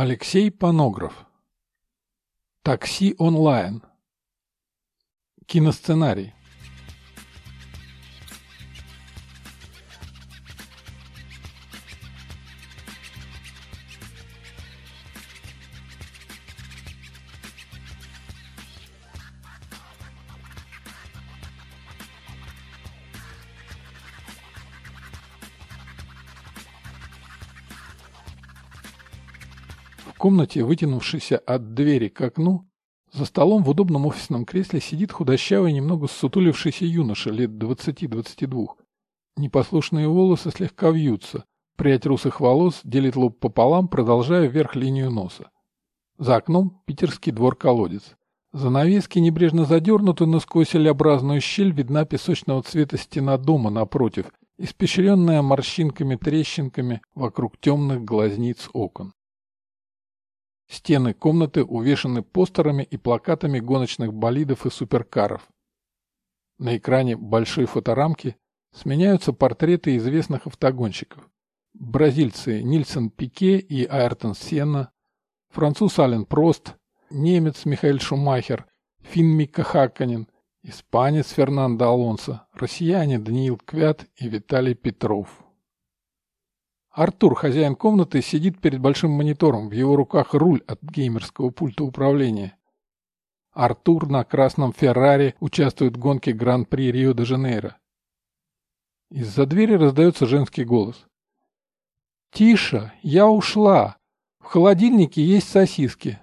Алексей Панограф. Такси онлайн. Киносценарий. Комнате, вытянувшейся от двери к окну, за столом в удобном офисном кресле сидит худощавый, немного ссутулившийся юноша лет 20-22. Непослушные волосы слегка вьются, прядь русых волос делит лоб пополам, продолжая вверх линию носа. За окном питерский двор-колодец. Занавески небрежно задернуты, но сквозь L-образную щель видна песочного цвета стена дома напротив, испещренная морщинками-трещинками вокруг темных глазниц окон. Стены комнаты увешаны постерами и плакатами гоночных болидов и суперкаров. На экране большой фоторамки сменяются портреты известных автогонщиков. Бразильцы Нильсон Пике и Айртон Сенна, француз Ален Прост, немец Михаэль Шумахер, финн Микка Хакканен, испанец Фернандо Алонсо, россияне Даниил Квят и Виталий Петров. Артур, хозяин комнаты, сидит перед большим монитором, в его руках руль от геймерского пульта управления. Артур на красном Феррари участвует в гонке Гран-при Рио-де-Жанейро. Из-за двери раздается женский голос. «Тише, я ушла. В холодильнике есть сосиски».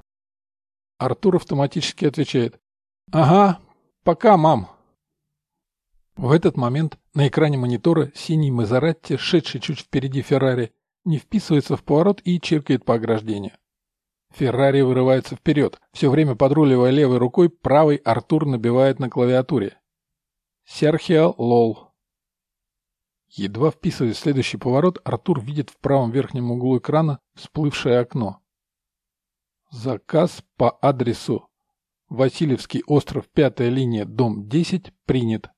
Артур автоматически отвечает. «Ага, пока, мам». В этот момент на экране монитора синий Мазератти, шедший чуть впереди Феррари, не вписывается в поворот и чиркает по ограждению. Феррари вырывается вперед. Все время подруливая левой рукой, правый Артур набивает на клавиатуре. Серхио Лол. Едва вписываясь в следующий поворот, Артур видит в правом верхнем углу экрана всплывшее окно. Заказ по адресу Васильевский остров, пятая линия, дом 10, принят.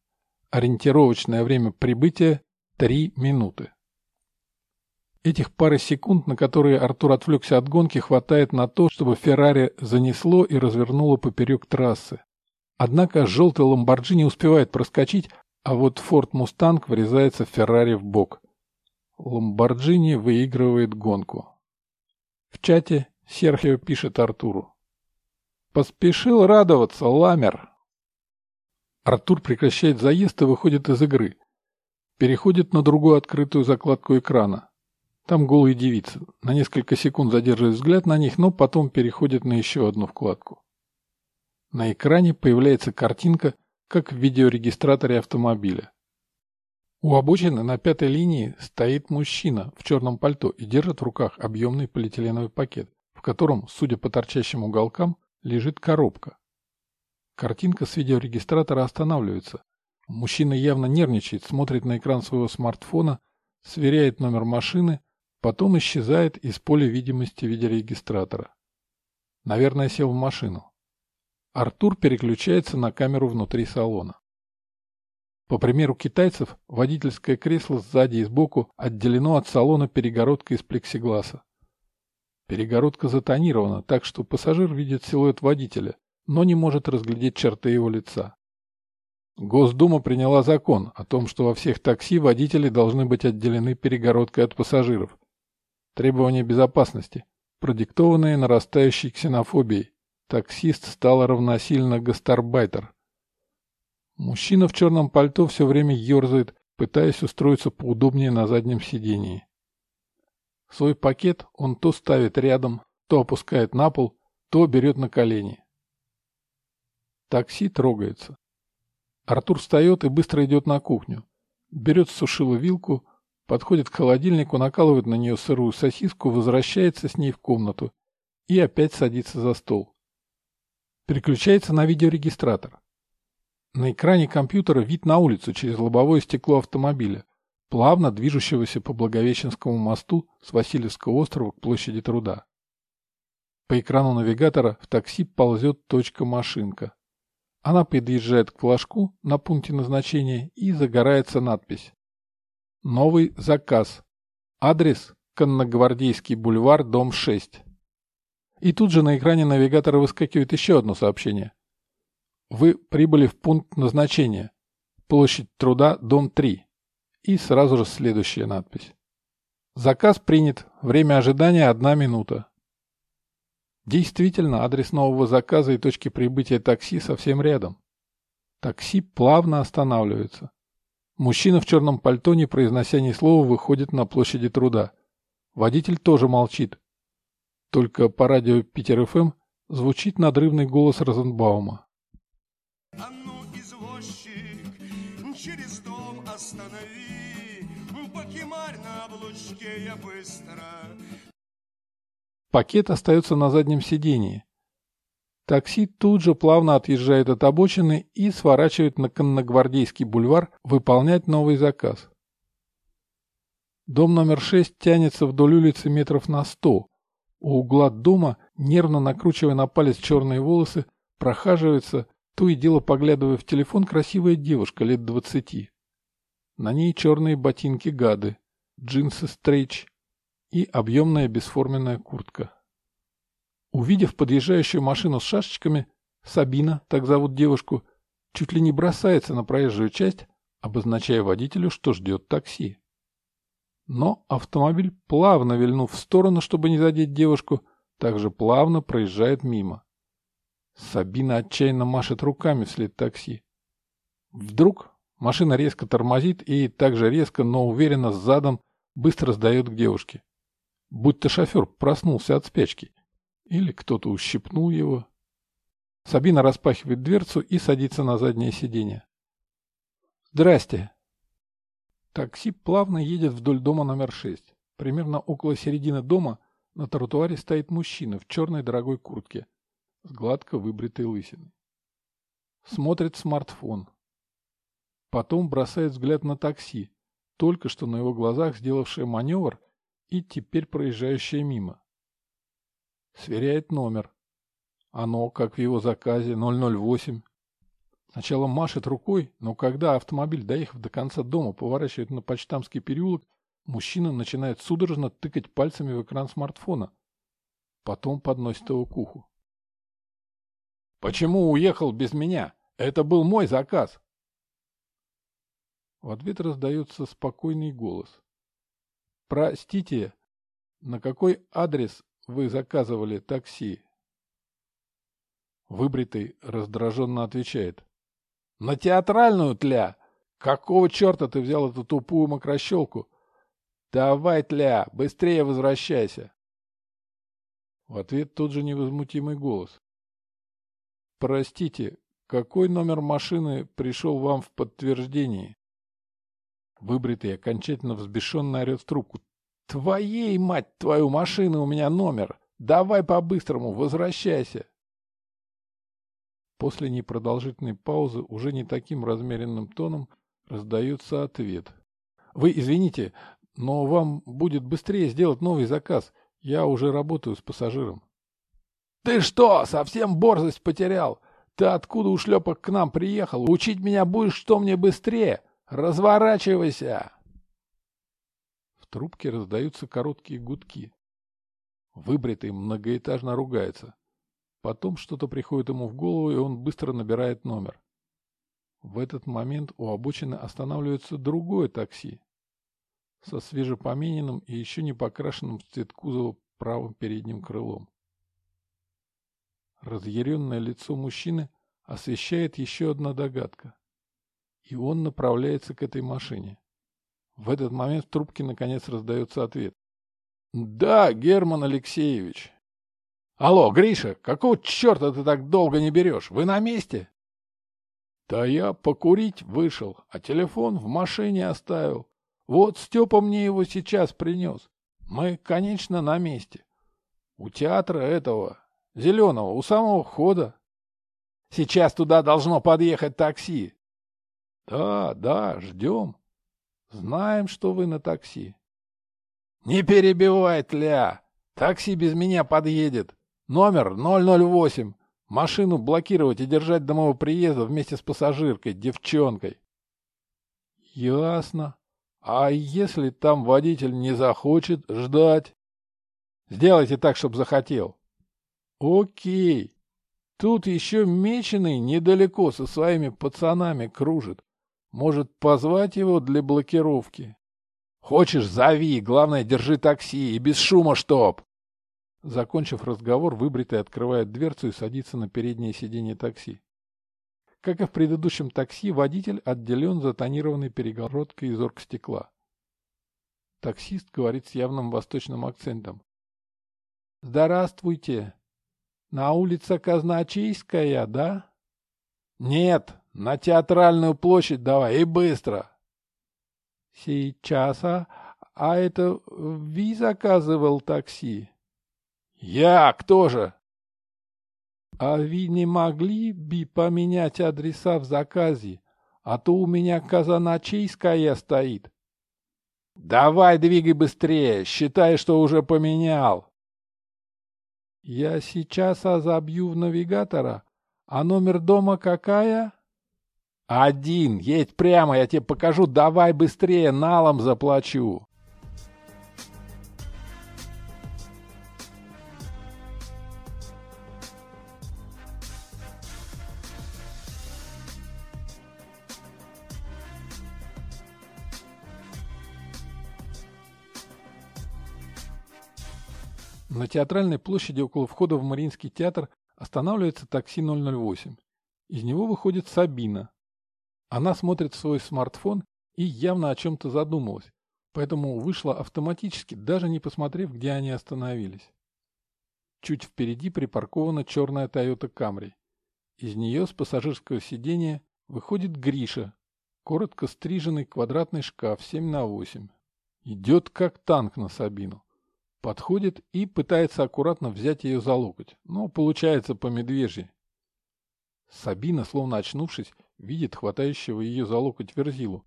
Ориентировочное время прибытия – 3 минуты. Этих пары секунд, на которые Артур отвлекся от гонки, хватает на то, чтобы Феррари занесло и развернуло поперек трассы. Однако желтый Ламборджини успевает проскочить, а вот Форд Мустанг врезается в Феррари в бок. Ламборджини выигрывает гонку. В чате Серхио пишет Артуру. «Поспешил радоваться, Ламер!» Артур прекращает заезд и выходит из игры. Переходит на другую открытую закладку экрана. Там голые девицы. На несколько секунд задерживает взгляд на них, но потом переходит на еще одну вкладку. На экране появляется картинка, как в видеорегистраторе автомобиля. У обочины на пятой линии стоит мужчина в черном пальто и держит в руках объемный полиэтиленовый пакет, в котором, судя по торчащим уголкам, лежит коробка. Картинка с видеорегистратора останавливается. Мужчина явно нервничает, смотрит на экран своего смартфона, сверяет номер машины, потом исчезает из поля видимости видеорегистратора. Наверное, сел в машину. Артур переключается на камеру внутри салона. По примеру китайцев, водительское кресло сзади и сбоку отделено от салона перегородкой из плексигласа. Перегородка затонирована, так что пассажир видит силуэт водителя, но не может разглядеть черты его лица. Госдума приняла закон о том, что во всех такси водители должны быть отделены перегородкой от пассажиров. Требования безопасности, продиктованные нарастающей ксенофобией. Таксист стал равносильно гастарбайтер. Мужчина в черном пальто все время ерзает, пытаясь устроиться поудобнее на заднем сидении. Свой пакет он то ставит рядом, то опускает на пол, то берет на колени. Такси трогается. Артур встает и быстро идет на кухню. Берет с сушила вилку, подходит к холодильнику, накалывает на нее сырую сосиску, возвращается с ней в комнату и опять садится за стол. Переключается на видеорегистратор. На экране компьютера вид на улицу через лобовое стекло автомобиля, плавно движущегося по Благовещенскому мосту с Васильевского острова к площади труда. По экрану навигатора в такси ползет точка-машинка. Она подъезжает к флажку на пункте назначения и загорается надпись. Новый заказ. Адрес Конногвардейский бульвар, дом 6. И тут же на экране навигатора выскакивает еще одно сообщение. Вы прибыли в пункт назначения. Площадь труда, дом 3. И сразу же следующая надпись. Заказ принят. Время ожидания одна минута. Действительно, адрес нового заказа и точки прибытия такси совсем рядом. Такси плавно останавливается. Мужчина в черном пальто, не произнося ни слова, выходит на площади труда. Водитель тоже молчит. Только по радио Питер ФМ звучит надрывный голос Розенбаума. А ну, извозчик, через дом останови, покемарь на облучке я быстро. Пакет остается на заднем сидении. Такси тут же плавно отъезжает от обочины и сворачивает на Конногвардейский бульвар выполнять новый заказ. Дом номер 6 тянется вдоль улицы метров на сто. У угла дома, нервно накручивая на палец черные волосы, прохаживается, то и дело поглядывая в телефон, красивая девушка лет двадцати. На ней черные ботинки гады, джинсы стрейч и объемная бесформенная куртка. Увидев подъезжающую машину с шашечками, Сабина, так зовут девушку, чуть ли не бросается на проезжую часть, обозначая водителю, что ждет такси. Но автомобиль, плавно вильнув в сторону, чтобы не задеть девушку, также плавно проезжает мимо. Сабина отчаянно машет руками вслед такси. Вдруг машина резко тормозит и также резко, но уверенно задом быстро сдает к девушке. Будто шофер проснулся от спячки. Или кто-то ущипнул его. Сабина распахивает дверцу и садится на заднее сиденье. «Здрасте!» Такси плавно едет вдоль дома номер 6. Примерно около середины дома на тротуаре стоит мужчина в черной дорогой куртке с гладко выбритой лысиной. Смотрит смартфон. Потом бросает взгляд на такси, только что на его глазах сделавшее маневр и теперь проезжающее мимо. Сверяет номер. Оно, как в его заказе, 008. Сначала машет рукой, но когда автомобиль, доехав до конца дома, поворачивает на Почтамский переулок, мужчина начинает судорожно тыкать пальцами в экран смартфона. Потом подносит его к уху. «Почему уехал без меня? Это был мой заказ!» В ответ раздается спокойный голос. «Простите, на какой адрес вы заказывали такси?» Выбритый раздраженно отвечает. На театральную, тля! Какого черта ты взял эту тупую мокрощелку? Давай, тля, быстрее возвращайся. В ответ тот же невозмутимый голос. Простите, какой номер машины пришел вам в подтверждении? Выбритый, окончательно взбешенно орет в трубку. Твоей, мать твою, машины у меня номер! Давай по-быстрому, возвращайся! После непродолжительной паузы уже не таким размеренным тоном раздается ответ. «Вы извините, но вам будет быстрее сделать новый заказ. Я уже работаю с пассажиром». «Ты что, совсем борзость потерял? Ты откуда у шлепок к нам приехал? Учить меня будешь, что мне быстрее? Разворачивайся!» В трубке раздаются короткие гудки. Выбритый многоэтажно ругается. Потом что-то приходит ему в голову, и он быстро набирает номер. В этот момент у обочины останавливается другое такси со свежепомененным и еще не покрашенным в цвет кузова правым передним крылом. Разъяренное лицо мужчины освещает еще одна догадка. И он направляется к этой машине. В этот момент в трубке наконец раздается ответ. «Да, Герман Алексеевич, Алло, Гриша, какого черта ты так долго не берешь? Вы на месте? Да я покурить вышел, а телефон в машине оставил. Вот Степа мне его сейчас принес. Мы, конечно, на месте. У театра этого, зеленого, у самого входа. Сейчас туда должно подъехать такси. Да, да, ждем. Знаем, что вы на такси. Не перебивай, тля. Такси без меня подъедет. Номер 008. Машину блокировать и держать до моего приезда вместе с пассажиркой, девчонкой. Ясно. А если там водитель не захочет ждать? Сделайте так, чтобы захотел. Окей. Тут еще Меченый недалеко со своими пацанами кружит. Может, позвать его для блокировки? Хочешь, зови, главное, держи такси и без шума чтоб. Закончив разговор, выбритый открывает дверцу и садится на переднее сиденье такси. Как и в предыдущем такси, водитель отделен за тонированной перегородкой из оргстекла. Таксист говорит с явным восточным акцентом. «Здравствуйте! На улице Казначейская, да?» «Нет, на театральную площадь давай и быстро!» «Сейчас, а? А это Ви заказывал такси?» «Я? Кто же?» «А вы не могли бы поменять адреса в заказе? А то у меня Казаначейская стоит». «Давай двигай быстрее, считай, что уже поменял». «Я сейчас забью в навигатора. А номер дома какая?» «Один. Едь прямо, я тебе покажу. Давай быстрее, налом заплачу». На театральной площади около входа в Мариинский театр останавливается такси 008. Из него выходит Сабина. Она смотрит в свой смартфон и явно о чем-то задумалась, поэтому вышла автоматически, даже не посмотрев, где они остановились. Чуть впереди припаркована черная Toyota Camry. Из нее с пассажирского сиденья выходит Гриша, коротко стриженный квадратный шкаф 7 на 8. Идет как танк на Сабину. Подходит и пытается аккуратно взять ее за локоть, но получается по медвежьи. Сабина, словно очнувшись, видит хватающего ее за локоть Верзилу,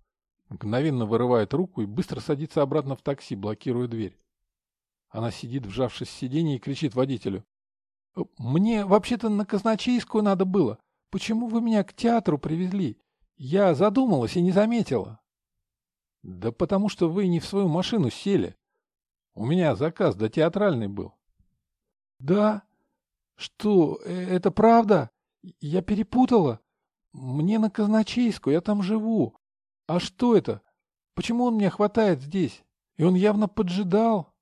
мгновенно вырывает руку и быстро садится обратно в такси, блокируя дверь. Она сидит, вжавшись в сиденье, и кричит водителю. «Мне вообще-то на Казначейскую надо было. Почему вы меня к театру привезли? Я задумалась и не заметила». «Да потому что вы не в свою машину сели. У меня заказ до театральный был. Да? Что, э, это правда? Я перепутала? Мне на Казначейскую, я там живу. А что это? Почему он меня хватает здесь? И он явно поджидал.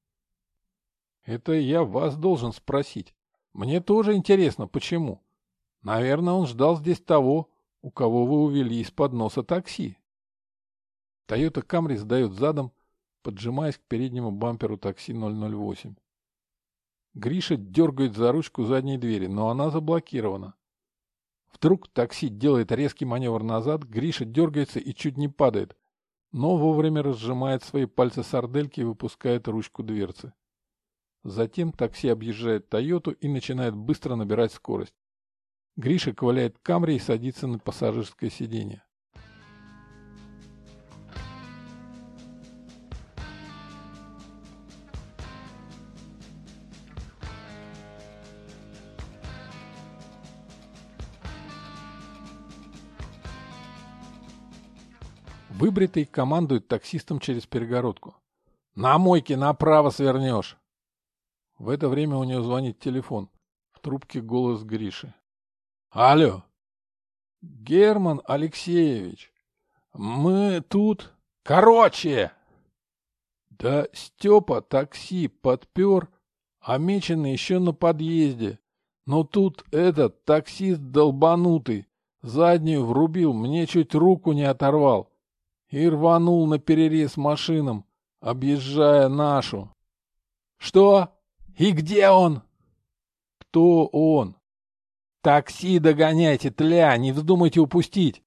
Это я вас должен спросить. Мне тоже интересно, почему. Наверное, он ждал здесь того, у кого вы увели из-под носа такси. Тойота Камри сдает задом, поджимаясь к переднему бамперу такси 008. Гриша дергает за ручку задней двери, но она заблокирована. Вдруг такси делает резкий маневр назад, Гриша дергается и чуть не падает, но вовремя разжимает свои пальцы сардельки и выпускает ручку дверцы. Затем такси объезжает Тойоту и начинает быстро набирать скорость. Гриша ковыляет Камри и садится на пассажирское сиденье. Выбритый командует таксистом через перегородку. «На мойке направо свернешь!» В это время у нее звонит телефон. В трубке голос Гриши. «Алло!» «Герман Алексеевич, мы тут...» «Короче!» «Да Степа такси подпер, а меченый еще на подъезде. Но тут этот таксист долбанутый заднюю врубил, мне чуть руку не оторвал и рванул на перерез машинам, объезжая нашу. «Что? И где он?» «Кто он?» «Такси догоняйте, тля, не вздумайте упустить!»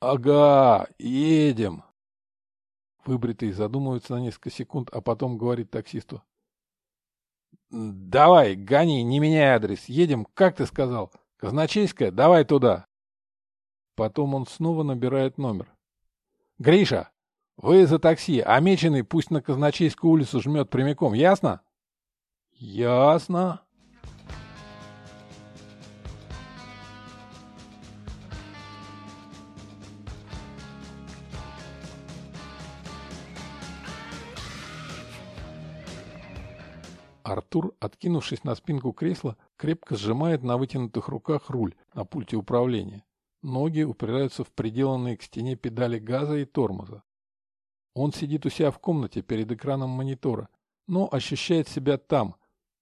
«Ага, едем!» Выбритый задумывается на несколько секунд, а потом говорит таксисту. «Давай, гони, не меняй адрес. Едем, как ты сказал? Казначейская? Давай туда!» Потом он снова набирает номер. Гриша, вы за такси, а меченый пусть на Казначейскую улицу жмет прямиком, ясно? Ясно. Артур, откинувшись на спинку кресла, крепко сжимает на вытянутых руках руль на пульте управления. Ноги упираются в приделанные к стене педали газа и тормоза. Он сидит у себя в комнате перед экраном монитора, но ощущает себя там,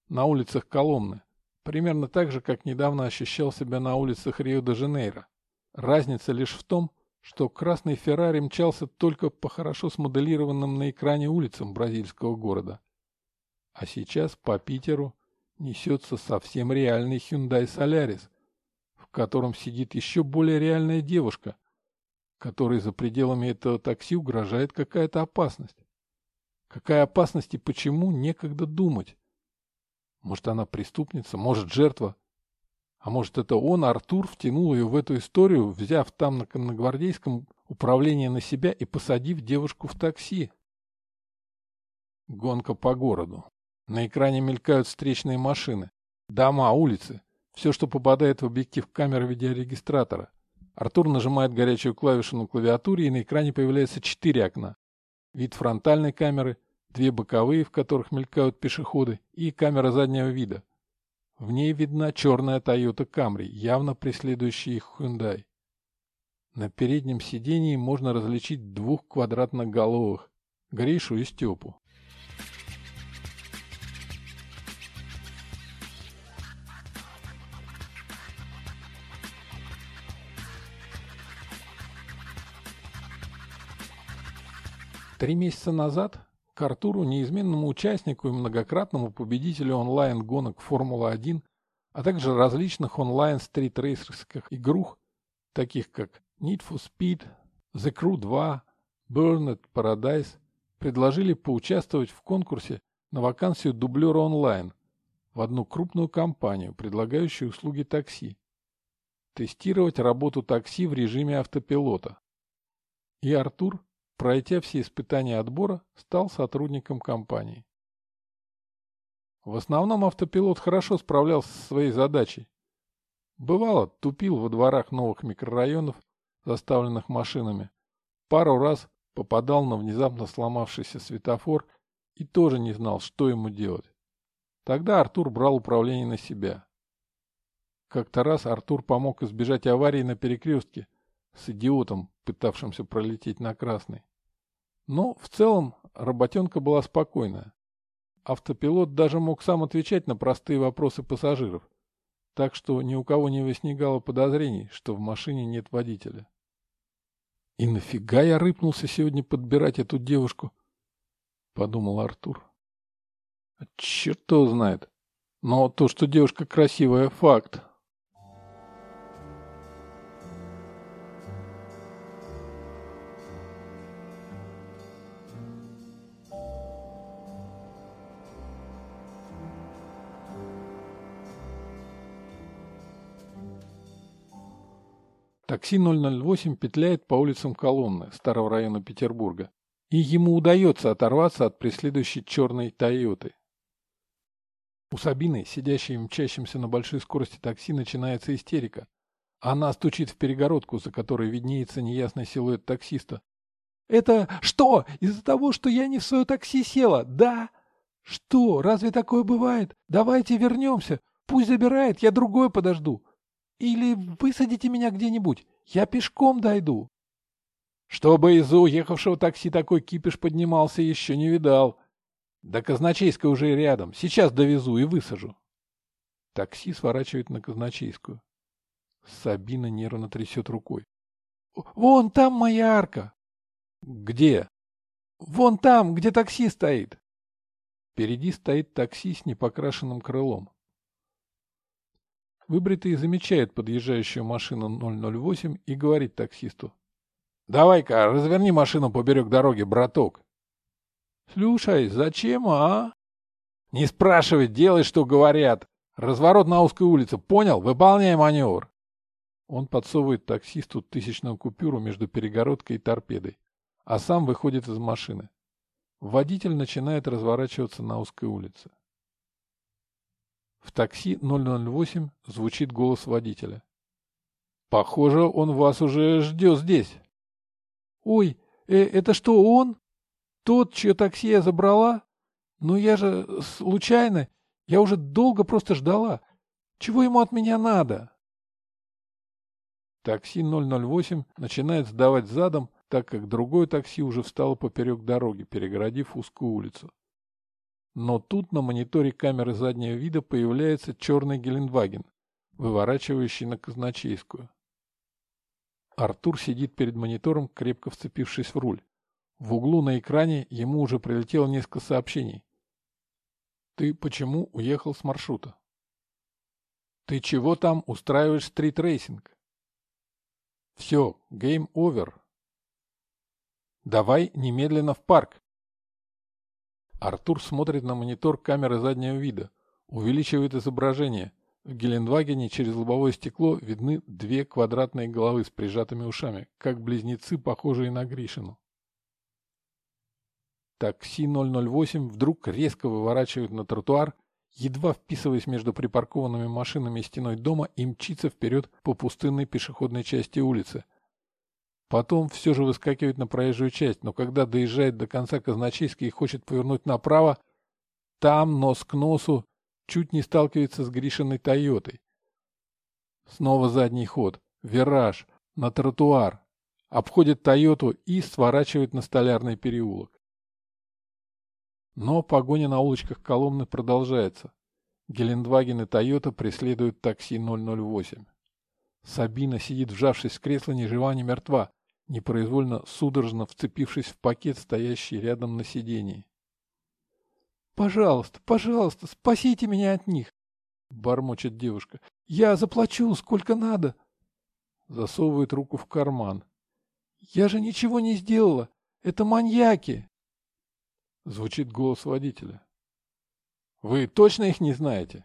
на улицах Коломны, примерно так же, как недавно ощущал себя на улицах Рио-де-Жанейро. Разница лишь в том, что красный Феррари мчался только по хорошо смоделированным на экране улицам бразильского города. А сейчас по Питеру несется совсем реальный Hyundai Solaris, в котором сидит еще более реальная девушка, которой за пределами этого такси угрожает какая-то опасность. Какая опасность и почему, некогда думать. Может, она преступница, может, жертва. А может, это он, Артур, втянул ее в эту историю, взяв там на Конногвардейском управление на себя и посадив девушку в такси. Гонка по городу. На экране мелькают встречные машины. Дома, улицы. Все, что попадает в объектив камеры видеорегистратора. Артур нажимает горячую клавишу на клавиатуре, и на экране появляется четыре окна. Вид фронтальной камеры, две боковые, в которых мелькают пешеходы, и камера заднего вида. В ней видна черная Toyota Camry, явно преследующая их Hyundai. На переднем сидении можно различить двух квадратноголовых – Гришу и Степу. Три месяца назад к Артуру, неизменному участнику и многократному победителю онлайн-гонок Формула-1, а также различных онлайн-стритрейсерских игрух, таких как Need for Speed, The Crew 2, Burned Paradise, предложили поучаствовать в конкурсе на вакансию дублера онлайн в одну крупную компанию, предлагающую услуги такси. Тестировать работу такси в режиме автопилота. И Артур пройдя все испытания отбора, стал сотрудником компании. В основном автопилот хорошо справлялся со своей задачей. Бывало, тупил во дворах новых микрорайонов, заставленных машинами. Пару раз попадал на внезапно сломавшийся светофор и тоже не знал, что ему делать. Тогда Артур брал управление на себя. Как-то раз Артур помог избежать аварии на перекрестке с идиотом, пытавшимся пролететь на красный. Но в целом работенка была спокойная. Автопилот даже мог сам отвечать на простые вопросы пассажиров, так что ни у кого не возникало подозрений, что в машине нет водителя. «И нафига я рыпнулся сегодня подбирать эту девушку?» — подумал Артур. «Черт его знает. Но то, что девушка красивая, — факт. Такси 008 петляет по улицам Коломны, старого района Петербурга, и ему удается оторваться от преследующей черной «Тойоты». У Сабины, сидящей в мчащемся на большой скорости такси, начинается истерика. Она стучит в перегородку, за которой виднеется неясный силуэт таксиста. «Это что, из-за того, что я не в свое такси села, да? Что, разве такое бывает? Давайте вернемся. Пусть забирает, я другое подожду. Или высадите меня где-нибудь, я пешком дойду. Чтобы из уехавшего такси такой кипиш поднимался, еще не видал. Да Казначейская уже рядом, сейчас довезу и высажу. Такси сворачивает на Казначейскую. Сабина нервно трясет рукой. «Вон там моя арка!» «Где?» «Вон там, где такси стоит!» Впереди стоит такси с непокрашенным крылом. Выбритый замечает подъезжающую машину 008 и говорит таксисту. «Давай-ка, разверни машину поперек дороги, браток». «Слушай, зачем, а?» «Не спрашивай, делай, что говорят. Разворот на узкой улице, понял? Выполняй маневр». Он подсовывает таксисту тысячную купюру между перегородкой и торпедой, а сам выходит из машины. Водитель начинает разворачиваться на узкой улице. В такси 008 звучит голос водителя. «Похоже, он вас уже ждет здесь». «Ой, э, это что, он? Тот, чье такси я забрала? Ну я же случайно, Я уже долго просто ждала. Чего ему от меня надо? Такси 008 начинает сдавать задом, так как другое такси уже встало поперек дороги, перегородив узкую улицу. Но тут на мониторе камеры заднего вида появляется черный Гелендваген, выворачивающий на казначейскую. Артур сидит перед монитором, крепко вцепившись в руль. В углу на экране ему уже прилетело несколько сообщений. «Ты почему уехал с маршрута?» «Ты чего там устраиваешь стритрейсинг?» «Все, game over. Давай немедленно в парк!» Артур смотрит на монитор камеры заднего вида, увеличивает изображение. В Гелендвагене через лобовое стекло видны две квадратные головы с прижатыми ушами, как близнецы, похожие на Гришину. Такси 008 вдруг резко выворачивает на тротуар, едва вписываясь между припаркованными машинами и стеной дома и мчится вперед по пустынной пешеходной части улицы. Потом все же выскакивает на проезжую часть, но когда доезжает до конца Казначейской и хочет повернуть направо, там, нос к носу, чуть не сталкивается с Гришиной Тойотой. Снова задний ход, вираж, на тротуар, обходит Тойоту и сворачивает на Столярный переулок. Но погоня на улочках Коломны продолжается. Гелендваген и Тойота преследуют такси 008. Сабина сидит, вжавшись в кресло, ни жива, ни мертва, непроизвольно судорожно вцепившись в пакет, стоящий рядом на сидении. «Пожалуйста, пожалуйста, спасите меня от них!» — бормочет девушка. «Я заплачу, сколько надо!» Засовывает руку в карман. «Я же ничего не сделала! Это маньяки!» Звучит голос водителя. «Вы точно их не знаете?»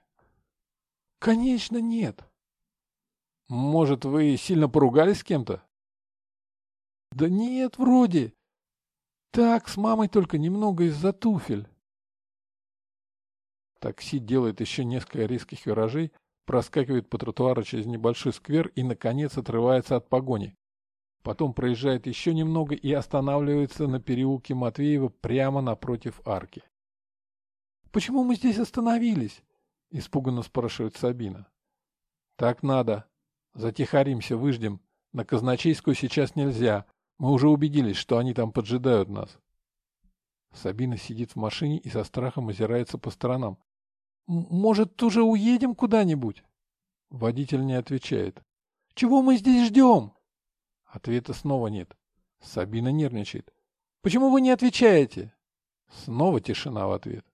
«Конечно нет!» «Может, вы сильно поругались с кем-то?» «Да нет, вроде. Так, с мамой только немного из-за туфель». Такси делает еще несколько резких виражей, проскакивает по тротуару через небольшой сквер и, наконец, отрывается от погони. Потом проезжает еще немного и останавливается на переулке Матвеева прямо напротив арки. «Почему мы здесь остановились?» — испуганно спрашивает Сабина. «Так надо. Затихаримся, выждем. На Казначейскую сейчас нельзя. Мы уже убедились, что они там поджидают нас». Сабина сидит в машине и со страхом озирается по сторонам. Может, уже уедем куда-нибудь? Водитель не отвечает. Чего мы здесь ждем? Ответа снова нет. Сабина нервничает. Почему вы не отвечаете? Снова тишина в ответ.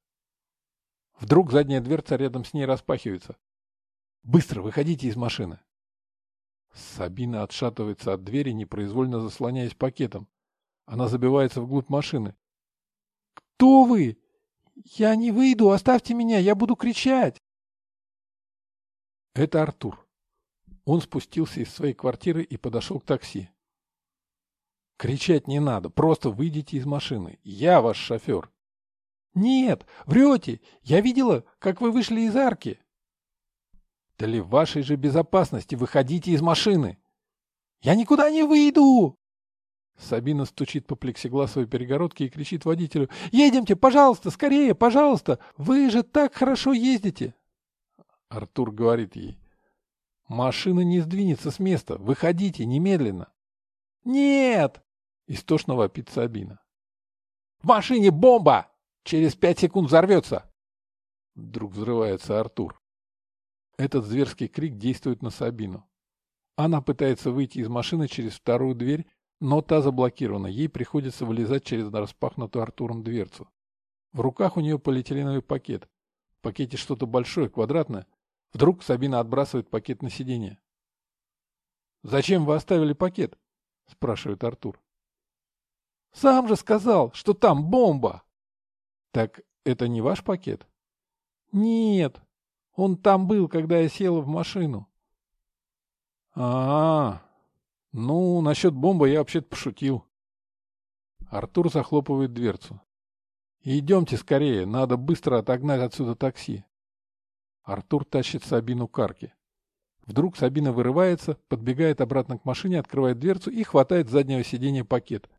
Вдруг задняя дверца рядом с ней распахивается. Быстро выходите из машины. Сабина отшатывается от двери, непроизвольно заслоняясь пакетом. Она забивается вглубь машины. «Кто вы? «Я не выйду, оставьте меня, я буду кричать!» Это Артур. Он спустился из своей квартиры и подошел к такси. «Кричать не надо, просто выйдите из машины. Я ваш шофер». «Нет, врете! Я видела, как вы вышли из арки!» «Для вашей же безопасности выходите из машины!» «Я никуда не выйду!» Сабина стучит по плексигласовой перегородке и кричит водителю. «Едемте, пожалуйста, скорее, пожалуйста! Вы же так хорошо ездите!» Артур говорит ей. «Машина не сдвинется с места. Выходите немедленно!» «Нет!» — истошно вопит Сабина. «В машине бомба! Через пять секунд взорвется!» Вдруг взрывается Артур. Этот зверский крик действует на Сабину. Она пытается выйти из машины через вторую дверь, но та заблокирована, ей приходится вылезать через распахнутую Артуром дверцу. В руках у нее полиэтиленовый пакет. В пакете что-то большое, квадратное. Вдруг Сабина отбрасывает пакет на сиденье. «Зачем вы оставили пакет?» – спрашивает Артур. «Сам же сказал, что там бомба!» «Так это не ваш пакет?» «Нет, он там был, когда я села в машину». «А-а-а!» Ну, насчет бомбы я вообще-то пошутил. Артур захлопывает дверцу. Идемте скорее, надо быстро отогнать отсюда такси. Артур тащит Сабину к арке. Вдруг Сабина вырывается, подбегает обратно к машине, открывает дверцу и хватает с заднего сиденья пакет.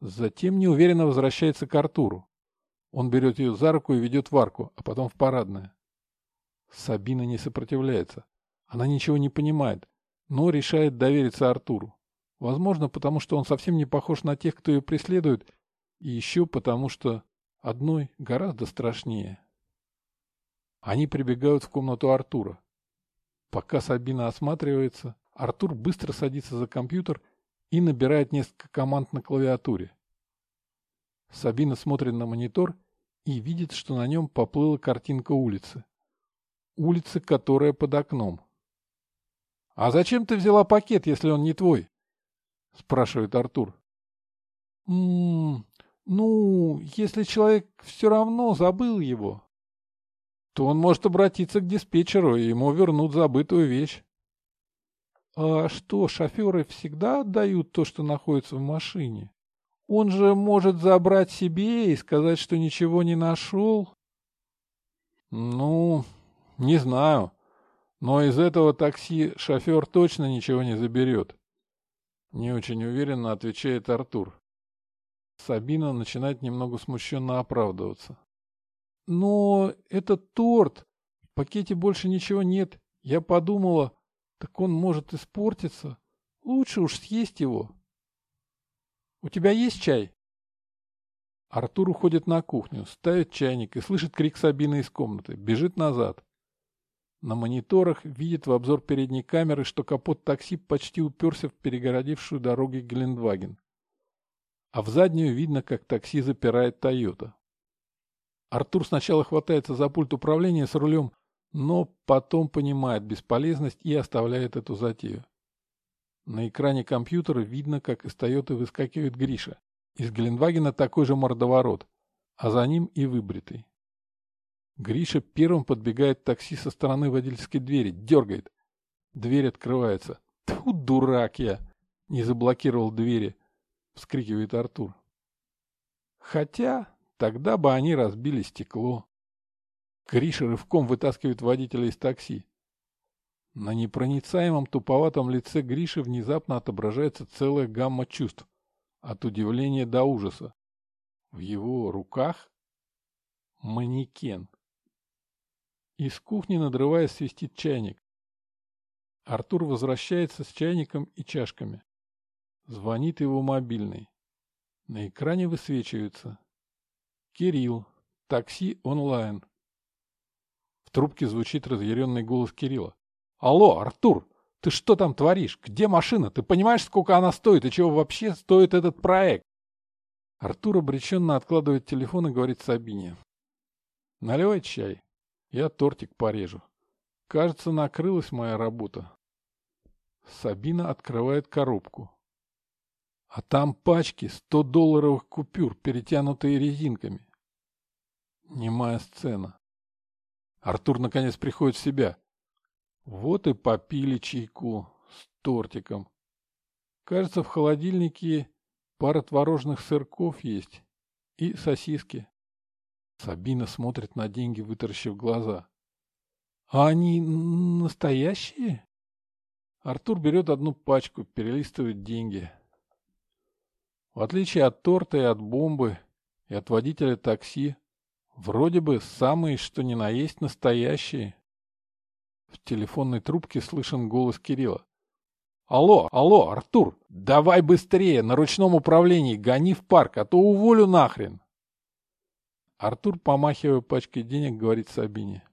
Затем неуверенно возвращается к Артуру. Он берет ее за руку и ведет в арку, а потом в парадное. Сабина не сопротивляется. Она ничего не понимает, но решает довериться Артуру. Возможно, потому что он совсем не похож на тех, кто ее преследует, и еще потому что одной гораздо страшнее. Они прибегают в комнату Артура. Пока Сабина осматривается, Артур быстро садится за компьютер и набирает несколько команд на клавиатуре. Сабина смотрит на монитор и видит, что на нем поплыла картинка улицы. Улицы, которая под окном. «А зачем ты взяла пакет, если он не твой?» — спрашивает Артур. «М ну, если человек все равно забыл его, то он может обратиться к диспетчеру, и ему вернут забытую вещь. А что, шоферы всегда отдают то, что находится в машине? Он же может забрать себе и сказать, что ничего не нашел. Ну, не знаю. Но из этого такси шофер точно ничего не заберет. Не очень уверенно отвечает Артур. Сабина начинает немного смущенно оправдываться. Но это торт. В пакете больше ничего нет. Я подумала, так он может испортиться. Лучше уж съесть его. У тебя есть чай? Артур уходит на кухню, ставит чайник и слышит крик Сабины из комнаты. Бежит назад. На мониторах видит в обзор передней камеры, что капот такси почти уперся в перегородившую дорогу Гелендваген. А в заднюю видно, как такси запирает Тойота. Артур сначала хватается за пульт управления с рулем, но потом понимает бесполезность и оставляет эту затею. На экране компьютера видно, как из Тойоты выскакивает Гриша. Из Гелендвагена такой же мордоворот, а за ним и выбритый. Гриша первым подбегает к такси со стороны водительской двери, дергает. Дверь открывается. Тьфу, дурак я! Не заблокировал двери, вскрикивает Артур. Хотя Тогда бы они разбили стекло. Гриша рывком вытаскивает водителя из такси. На непроницаемом туповатом лице Гриши внезапно отображается целая гамма чувств. От удивления до ужаса. В его руках манекен. Из кухни, надрываясь, свистит чайник. Артур возвращается с чайником и чашками. Звонит его мобильный. На экране высвечивается Кирилл. Такси онлайн. В трубке звучит разъяренный голос Кирилла. Алло, Артур, ты что там творишь? Где машина? Ты понимаешь, сколько она стоит и чего вообще стоит этот проект? Артур обреченно откладывает телефон и говорит Сабине. Наливай чай. Я тортик порежу. Кажется, накрылась моя работа. Сабина открывает коробку. А там пачки 100-долларовых купюр, перетянутые резинками. Немая сцена. Артур наконец приходит в себя. Вот и попили чайку с тортиком. Кажется, в холодильнике пара творожных сырков есть и сосиски. Сабина смотрит на деньги, вытаращив глаза. А они настоящие? Артур берет одну пачку, перелистывает деньги. В отличие от торта и от бомбы, и от водителя такси, вроде бы самые, что ни на есть, настоящие. В телефонной трубке слышен голос Кирилла. «Алло, алло, Артур, давай быстрее, на ручном управлении, гони в парк, а то уволю нахрен!» Артур, помахивая пачкой денег, говорит Сабине.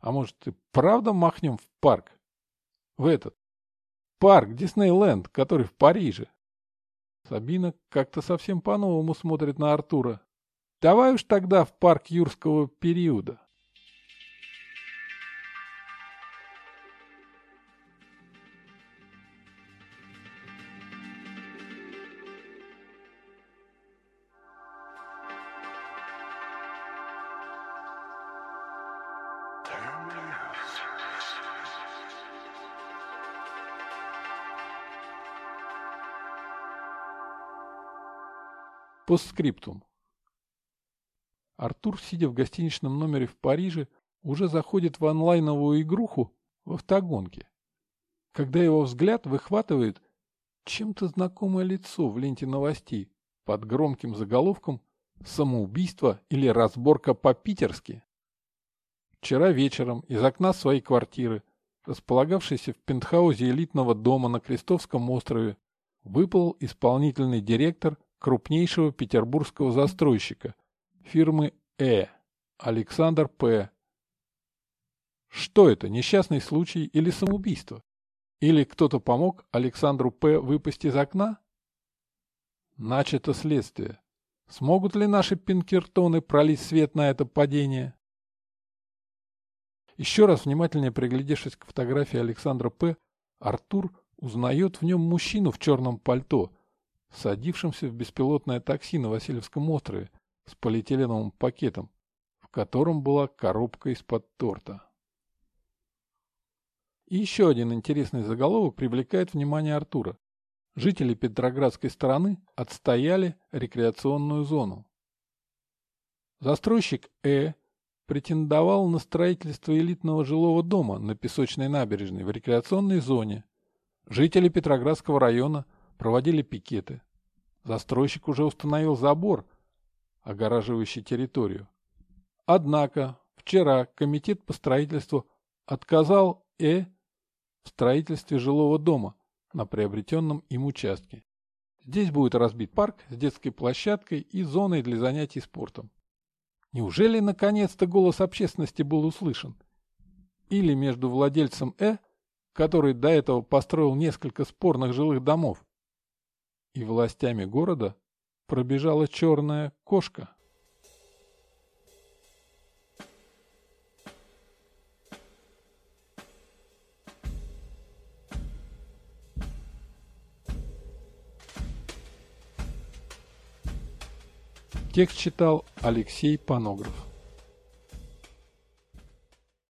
«А может, и правда махнем в парк? В этот парк Диснейленд, который в Париже?» Сабина как-то совсем по-новому смотрит на Артура. Давай уж тогда в парк юрского периода. Постскриптум. Артур, сидя в гостиничном номере в Париже, уже заходит в онлайновую игруху в автогонке. Когда его взгляд выхватывает чем-то знакомое лицо в ленте новостей под громким заголовком Самоубийство или разборка по-питерски? Вчера вечером из окна своей квартиры, располагавшейся в пентхаузе элитного дома на Крестовском острове, выплыл исполнительный директор крупнейшего петербургского застройщика, фирмы «Э», Александр П. Что это, несчастный случай или самоубийство? Или кто-то помог Александру П. выпасть из окна? Начато следствие. Смогут ли наши пинкертоны пролить свет на это падение? Еще раз внимательнее приглядевшись к фотографии Александра П., Артур узнает в нем мужчину в черном пальто, садившимся в беспилотное такси на Васильевском острове с полиэтиленовым пакетом, в котором была коробка из-под торта. И еще один интересный заголовок привлекает внимание Артура. Жители Петроградской стороны отстояли рекреационную зону. Застройщик Э претендовал на строительство элитного жилого дома на Песочной набережной в рекреационной зоне. Жители Петроградского района проводили пикеты. Застройщик уже установил забор, огораживающий территорию. Однако вчера комитет по строительству отказал Э в строительстве жилого дома на приобретенном им участке. Здесь будет разбит парк с детской площадкой и зоной для занятий спортом. Неужели наконец-то голос общественности был услышан? Или между владельцем Э, который до этого построил несколько спорных жилых домов, и властями города пробежала черная кошка? Текст читал Алексей Панограф.